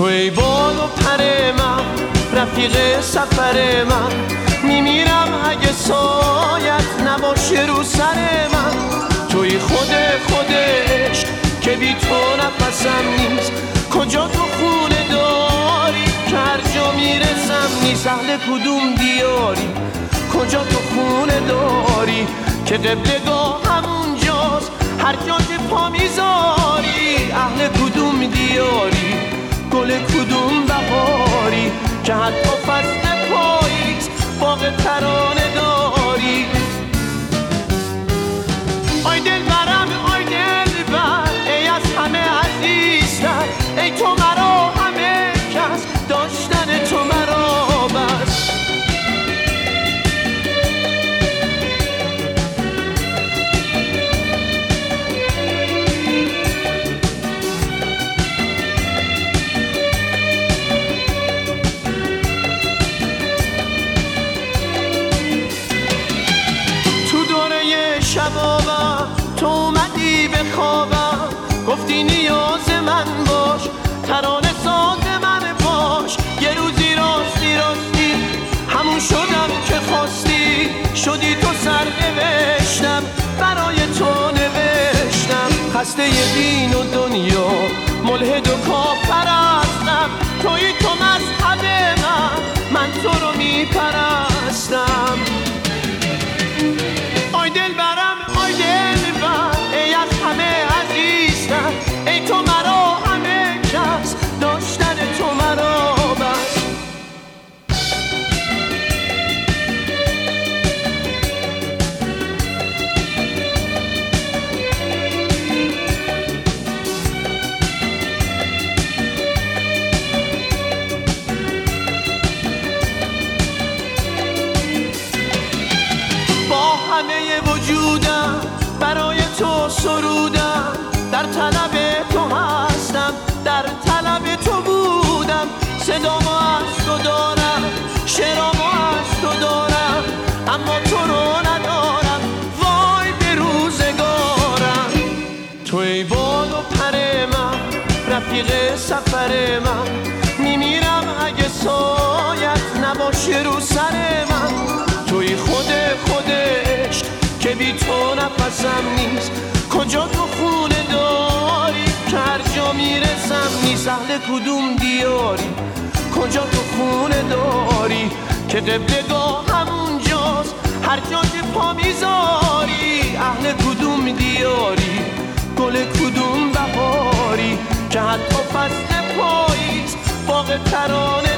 توی بال و پر من رفیق سفر من. میمیرم اگه سایت نباشه رو سر من. توی خود خودش که بی تو نفسم نیست. کجا تو خونه داری که هر جا می‌رسم نیست. اهل کدوم دیاری؟ کجا تو خونه داری که قبلگاه همونجاست؟ هر جا که پا می‌ذاری گل کدوم بهاری؟ که حتی فصل dinliyoruz ای تو مرا همه کس داشتن تو مرا بس. با همه وجودم برای تو سرودم در صدامو از تو دارم شعرامو از تو دارم اما تو رو ندارم. وای به روزگارم. توی بال و پر من رفیق سفر من. میمیرم اگه سایت نباشه رو سر من. توی خود خودش که بی تو نفسم نیست. کجا تو خونه می‌رسم نیست اهل کدوم دیاری؟ کجا تو خونه داری؟ که قبلگاه همونجاست هر جا که پا می‌ذاری. اهل کدوم دیاری؟ گل کدوم بهاری؟ که حتی فصل پاییز باغ ترانه